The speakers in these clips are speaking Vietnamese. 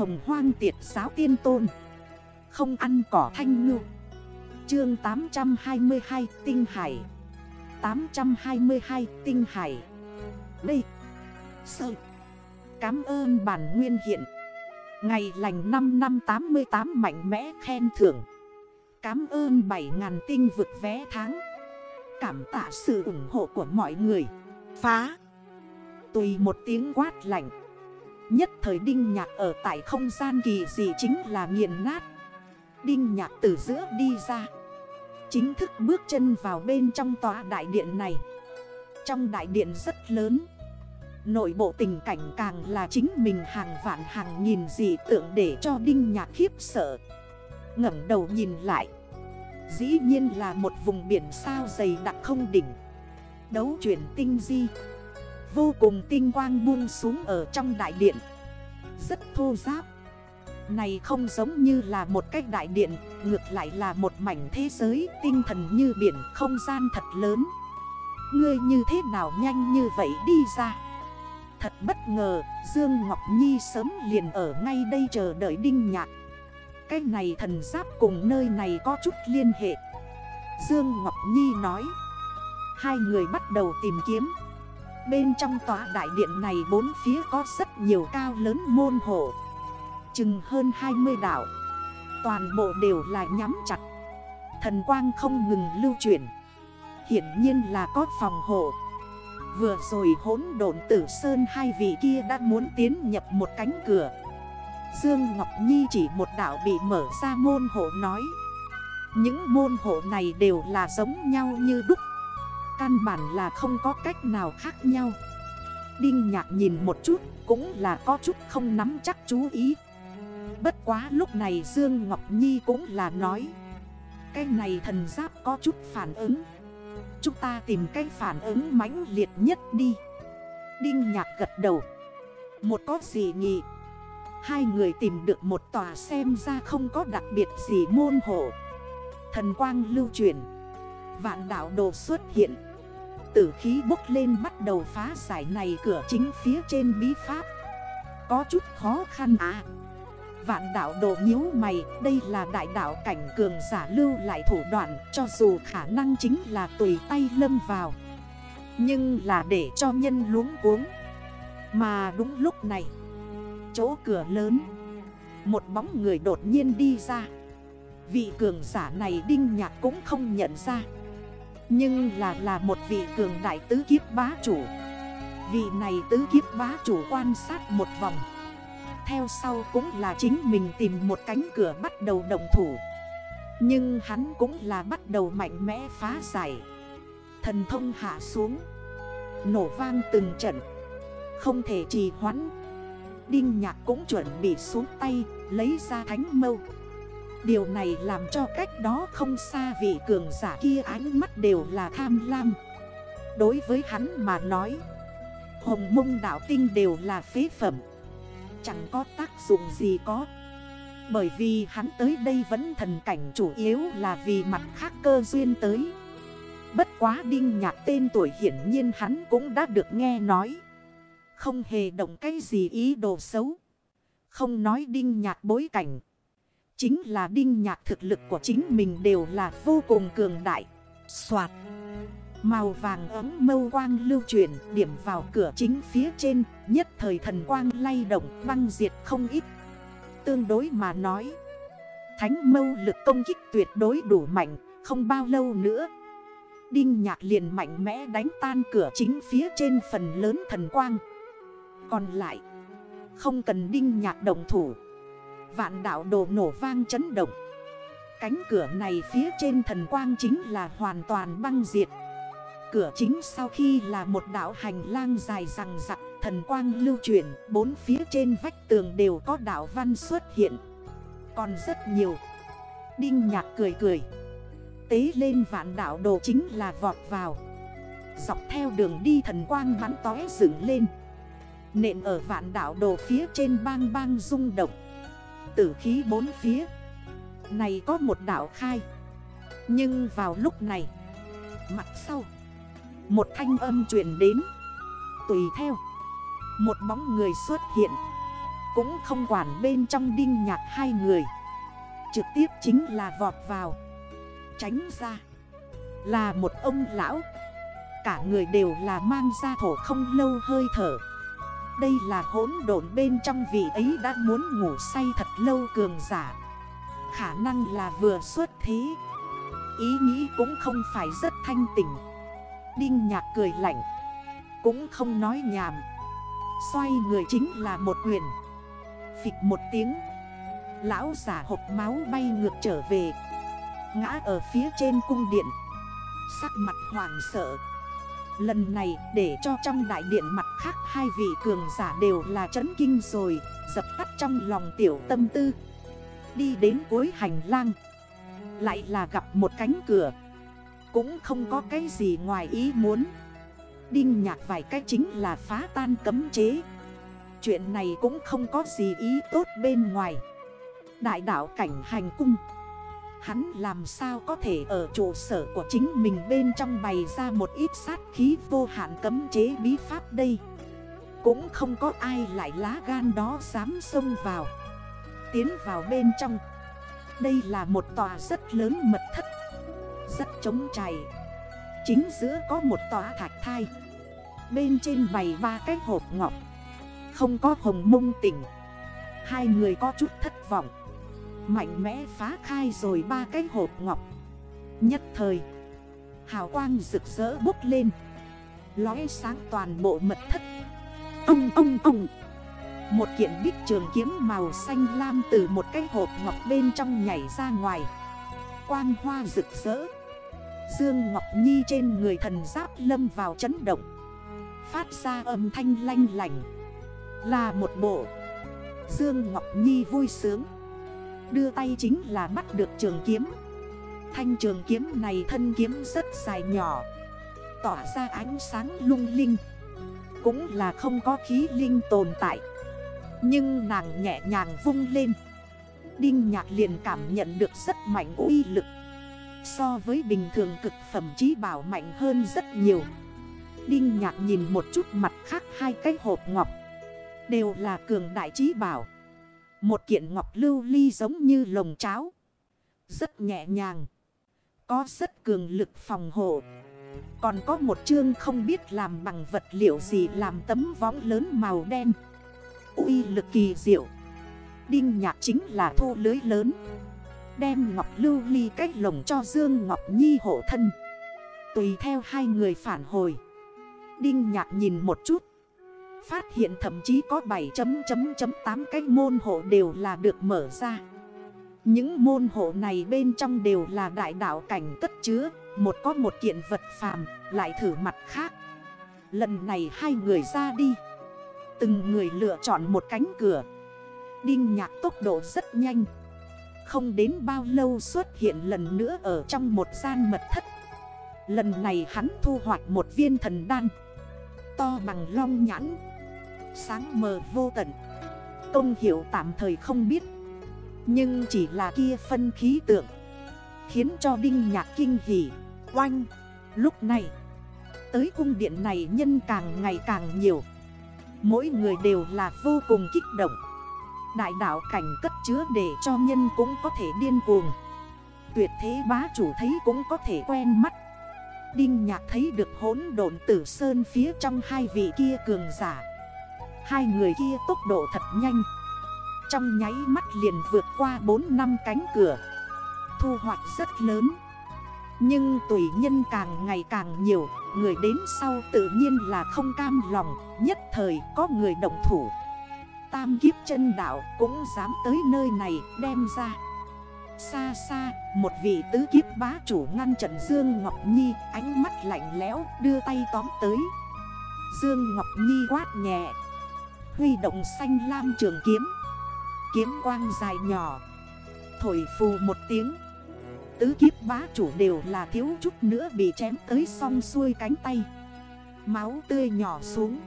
hồng hoang tiệt giáo tiên tôn. Không ăn cỏ thanh ngư. Chương 822 Tinh Hải. 822 Tinh Hải. Đây Sợ Cám ơn bản nguyên hiện. Ngày lành 5 năm 88 mạnh mẽ khen thưởng. Cám ơn 7.000 tinh vực vé tháng. Cảm tạ sự ủng hộ của mọi người. Phá. Tùy một tiếng quát lạnh. Nhất thời đinh nhạc ở tại không gian kỳ gì chính là nghiền nát. Đinh nhạc từ giữa đi ra. Chính thức bước chân vào bên trong tòa đại điện này. Trong đại điện rất lớn. Nội bộ tình cảnh càng là chính mình hàng vạn hàng nghìn dị tượng để cho Đinh Nhạc khiếp sợ. ngẩng đầu nhìn lại. Dĩ nhiên là một vùng biển sao dày đặc không đỉnh. Đấu chuyển tinh di. Vô cùng tinh quang buông xuống ở trong đại điện. Rất thô giáp. Này không giống như là một cách đại điện, Ngược lại là một mảnh thế giới Tinh thần như biển, không gian thật lớn. Ngươi như thế nào nhanh như vậy đi ra? Thật bất ngờ, Dương Ngọc Nhi sớm liền ở ngay đây chờ đợi Đinh Nhạc. Cái này thần giáp cùng nơi này có chút liên hệ. Dương Ngọc Nhi nói. Hai người bắt đầu tìm kiếm. Bên trong tòa đại điện này bốn phía có rất nhiều cao lớn môn hộ. Chừng hơn 20 đảo Toàn bộ đều là nhắm chặt. Thần quang không ngừng lưu chuyển. Hiển nhiên là có phòng hộ. Vừa rồi hốn độn tử sơn hai vị kia đã muốn tiến nhập một cánh cửa. Dương Ngọc Nhi chỉ một đảo bị mở ra môn hộ nói. Những môn hộ này đều là giống nhau như đúc Căn bản là không có cách nào khác nhau. Đinh nhạc nhìn một chút cũng là có chút không nắm chắc chú ý. Bất quá lúc này Dương Ngọc Nhi cũng là nói, Cái này thần giáp có chút phản ứng. Chúng ta tìm cái phản ứng mãnh liệt nhất đi. Đinh nhạc gật đầu. Một có gì nhỉ? Hai người tìm được một tòa xem ra không có đặc biệt gì môn hộ. Thần quang lưu truyền Vạn đảo đồ xuất hiện. Tử khí bốc lên bắt đầu phá giải này cửa chính phía trên bí pháp. Có chút khó khăn à. Vạn đảo đồ nhíu mày, Đây là đại đảo cảnh cường giả lưu lại thủ đoạn, Cho dù khả năng chính là tùy tay lâm vào. Nhưng là để cho nhân luống cuống. Mà đúng lúc này, Chỗ cửa lớn, Một bóng người đột nhiên đi ra. Vị cường giả này đinh nhạc cũng không nhận ra. Nhưng là là một vị cường đại tứ kiếp bá chủ. Vị này tứ kiếp bá chủ quan sát một vòng. Theo sau cũng là chính mình tìm một cánh cửa bắt đầu động thủ. Nhưng hắn cũng là bắt đầu mạnh mẽ phá giải. Thần thông hạ xuống. Nổ vang từng trận. Không thể trì hoãn. Đinh nhạc cũng chuẩn bị xuống tay, Lấy ra thánh mâu. Điều này làm cho cách đó không xa vị cường giả kia ánh mắt đều là tham lam. Đối với hắn mà nói, Hồng mông đảo tinh đều là phế phẩm. Chẳng có tác dụng gì có. Bởi vì hắn tới đây vẫn thần cảnh chủ yếu là vì mặt khác cơ duyên tới. Bất quá đinh nhạc tên tuổi hiển nhiên hắn cũng đã được nghe nói. Không hề động cái gì ý đồ xấu. Không nói đinh nhạc bối cảnh Chính là đinh nhạc thực lực của chính mình đều là vô cùng cường đại. Xoạt. Màu vàng ấm mâu quang lưu chuyển, điểm vào cửa chính phía trên, Nhất thời thần quang lay động, băng diệt không ít. Tương đối mà nói, Thánh mâu lực công kích tuyệt đối đủ mạnh, Không bao lâu nữa. Đinh nhạc liền mạnh mẽ đánh tan cửa chính phía trên phần lớn thần quang. Còn lại, Không cần đinh nhạc đồng thủ. Vạn đảo đồ nổ vang chấn động. Cánh cửa này phía trên thần quang chính là hoàn toàn băng diệt. Cửa chính sau khi là một đảo hành lang dài rằng rặc, Thần quang lưu chuyển, Bốn phía trên vách tường đều có đảo văn xuất hiện. Còn rất nhiều. Đinh nhạc cười cười. Tế lên vạn đảo đồ chính là vọt vào. Dọc theo đường đi thần quang bắn tói dựng lên. Nện ở vạn đảo đồ phía trên bang bang rung động. Tử khí bốn phía. Này có một đảo khai. Nhưng vào lúc này, Mặt sau, một thanh âm truyền đến. Tùy theo, Một bóng người xuất hiện. Cũng không quản bên trong đinh nhạc hai người. Trực tiếp chính là vọt vào. Tránh ra, Là một ông lão. Cả người đều là mang ra thổ không lâu hơi thở. Đây là hỗn độn bên trong vị ấy đã muốn ngủ say thật lâu cường giả. Khả năng là vừa xuất thế. Ý nghĩ cũng không phải rất thanh tỉnh Đinh nhạc cười lạnh. Cũng không nói nhàm Xoay người chính là một quyền. Phịch một tiếng. Lão giả hộp máu bay ngược trở về. Ngã ở phía trên cung điện. Sắc mặt hoàng sợ. Lần này, để cho trong đại điện mặt khác hai vị cường giả đều là chấn kinh rồi, Dập tắt trong lòng tiểu tâm tư. Đi đến cuối hành lang, Lại là gặp một cánh cửa. Cũng không có cái gì ngoài ý muốn. Đinh nhạc vài cái chính là phá tan cấm chế. Chuyện này cũng không có gì ý tốt bên ngoài. Đại đảo cảnh hành cung. Hắn làm sao có thể ở trụ sở của chính mình bên trong bày ra một ít sát khí vô hạn cấm chế bí pháp đây? Cũng không có ai lại lá gan đó dám xông vào. Tiến vào bên trong. Đây là một tòa rất lớn mật thất. Rất trống chảy Chính giữa có một tòa thạch thai. Bên trên bày ba cái hộp ngọc. Không có hồng mông tỉnh. Hai người có chút thất vọng. Mạnh mẽ phá khai rồi ba cái hộp ngọc. Nhất thời, Hào quang rực rỡ bốc lên. Lóe sáng toàn bộ mật thất. Ông ông ông. Một kiện bích trường kiếm màu xanh lam từ một cái hộp ngọc bên trong nhảy ra ngoài. Quang hoa rực rỡ. Dương Ngọc Nhi trên người thần giáp lâm vào chấn động. Phát ra âm thanh lanh lành Là một bộ. Dương Ngọc Nhi vui sướng. Đưa tay chính là bắt được trường kiếm. Thanh trường kiếm này thân kiếm rất dài nhỏ. Tỏa ra ánh sáng lung linh. Cũng là không có khí linh tồn tại. Nhưng nàng nhẹ nhàng vung lên. Đinh nhạc liền cảm nhận được rất mạnh uy lực. So với bình thường cực phẩm trí bảo mạnh hơn rất nhiều. Đinh nhạc nhìn một chút mặt khác hai cái hộp ngọc. Đều là cường đại trí bảo một kiện ngọc lưu ly giống như lồng cháo. Rất nhẹ nhàng. Có rất cường lực phòng hộ. Còn có một chương không biết làm bằng vật liệu gì làm tấm võng lớn màu đen. uy lực kỳ diệu. Đinh nhạc chính là thu lưới lớn. Đem ngọc lưu ly cách lồng cho Dương Ngọc Nhi hộ thân. Tùy theo hai người phản hồi. Đinh nhạc nhìn một chút. Phát hiện thậm chí có 7.8 cái môn hộ đều là được mở ra. Những môn hộ này bên trong đều là đại đạo cảnh cất chứa, Một có một kiện vật phàm, lại thử mặt khác. Lần này hai người ra đi. Từng người lựa chọn một cánh cửa. Đinh nhạc tốc độ rất nhanh. Không đến bao lâu xuất hiện lần nữa ở trong một gian mật thất. Lần này hắn thu hoạch một viên thần đan. To bằng long nhãn. Sáng mờ vô tận. Công hiệu tạm thời không biết, Nhưng chỉ là kia phân khí tượng, Khiến cho Đinh Nhạc kinh hỉ. Oanh! Lúc này, Tới cung điện này nhân càng ngày càng nhiều. Mỗi người đều là vô cùng kích động. Đại đạo cảnh cất chứa để cho nhân cũng có thể điên cuồng. Tuyệt thế bá chủ thấy cũng có thể quen mắt. Đinh nhạc thấy được hỗn độn tử sơn phía trong hai vị kia cường giả. Hai người kia tốc độ thật nhanh. Trong nháy mắt liền vượt qua 4 năm cánh cửa. Thu hoạch rất lớn. Nhưng tùy nhân càng ngày càng nhiều Người đến sau tự nhiên là không cam lòng Nhất thời có người động thủ. Tam kiếp chân đạo cũng dám tới nơi này đem ra. Xa xa, một vị tứ kiếp bá chủ ngăn trận Dương Ngọc Nhi Ánh mắt lạnh lẽo đưa tay tóm tới. Dương Ngọc Nhi quát nhẹ. Huy động xanh lam trường kiếm. Kiếm quang dài nhỏ. Thổi phù một tiếng. Tứ kiếp bá chủ đều là thiếu chút nữa bị chém tới song xuôi cánh tay. Máu tươi nhỏ xuống.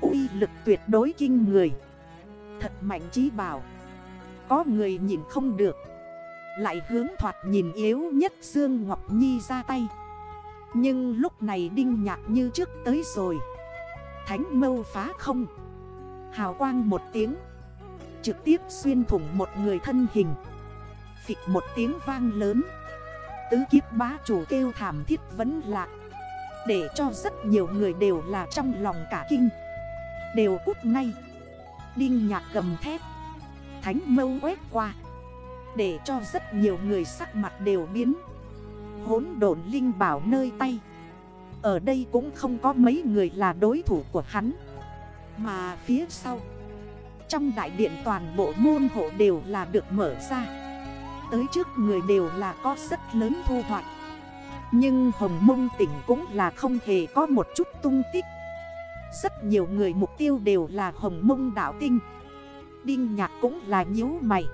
Uy lực tuyệt đối kinh người. Thật mạnh chí bảo. Có người nhìn không được. Lại hướng thoạt nhìn yếu nhất Dương Ngọc Nhi ra tay. Nhưng lúc này đinh nhạc như trước tới rồi. Thánh mâu phá không. Hào quang một tiếng. Trực tiếp xuyên thủng một người thân hình. Phịch một tiếng vang lớn. Tứ kiếp bá chủ kêu thảm thiết vẫn lạc. Để cho rất nhiều người đều là trong lòng cả kinh. Đều cút ngay. Đinh nhạc gầm thép Thánh mâu quét qua. Để cho rất nhiều người sắc mặt đều biến. Hốn độn linh bảo nơi tay. Ở đây cũng không có mấy người là đối thủ của hắn. Mà phía sau. Trong đại điện toàn bộ môn hộ đều là được mở ra. Tới trước người đều là có rất lớn thu hoạch. Nhưng hồng mông tỉnh cũng là không hề có một chút tung tích. Rất nhiều người mục tiêu đều là hồng mông đảo tinh Đinh nhạc cũng là nhíu mày.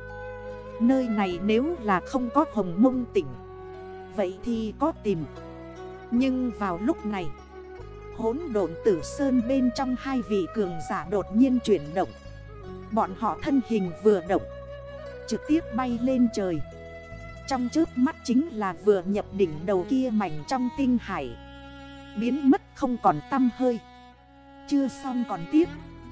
Nơi này nếu là không có hồng mông tỉnh, Vậy thì có tìm. Nhưng vào lúc này Hốn độn tử sơn bên trong hai vị cường giả đột nhiên chuyển động. Bọn họ thân hình vừa động, Trực tiếp bay lên trời. Trong trước mắt chính là vừa nhập đỉnh đầu kia mảnh trong tinh hải. Biến mất không còn tâm hơi. Chưa xong còn tiếp.